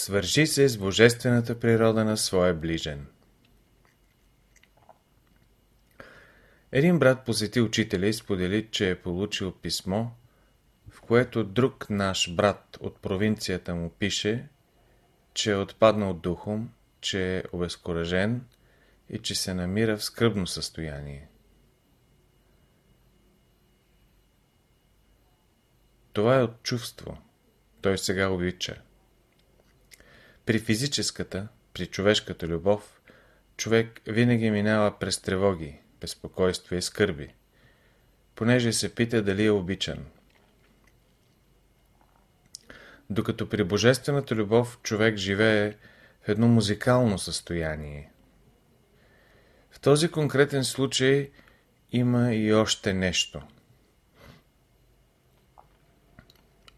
Свържи се с божествената природа на своя ближен. Един брат посети учителя и сподели, че е получил писмо, в което друг наш брат от провинцията му пише, че е отпаднал духом, че е обезкуражен и че се намира в скръбно състояние. Това е от чувство. Той сега обича. При физическата, при човешката любов, човек винаги минава през тревоги, безпокойство и скърби, понеже се пита дали е обичан. Докато при божествената любов човек живее в едно музикално състояние. В този конкретен случай има и още нещо.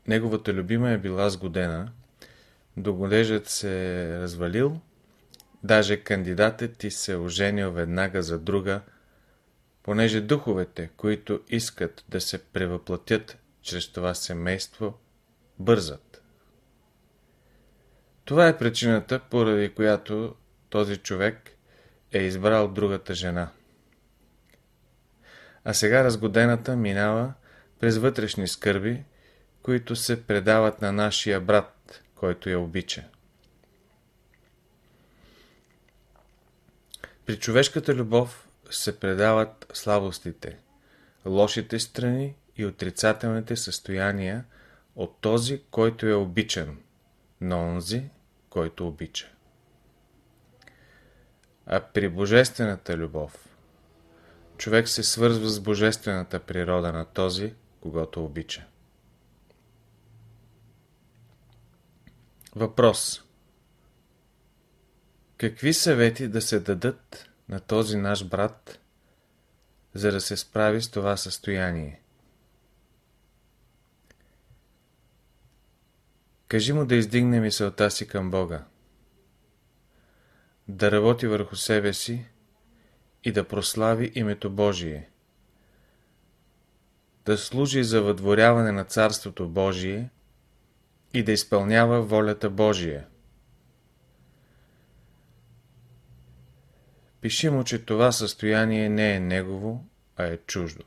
Неговата любима е била сгодена, догодежът се е развалил, даже кандидатът ти се е оженил веднага за друга, понеже духовете, които искат да се превъплатят чрез това семейство, бързат. Това е причината, поради която този човек е избрал другата жена. А сега разгодената минава през вътрешни скърби, които се предават на нашия брат, който я обича. При човешката любов се предават слабостите, лошите страни и отрицателните състояния от този, който е обичан, на онзи, който обича. А при божествената любов, човек се свързва с божествената природа на този, когато обича. Въпрос. Какви съвети да се дадат на този наш брат, за да се справи с това състояние? Кажи му да издигне мисълта си към Бога, да работи върху себе си и да прослави името Божие, да служи за въдворяване на Царството Божие и да изпълнява волята Божия. Пиши му, че това състояние не е негово, а е чуждо.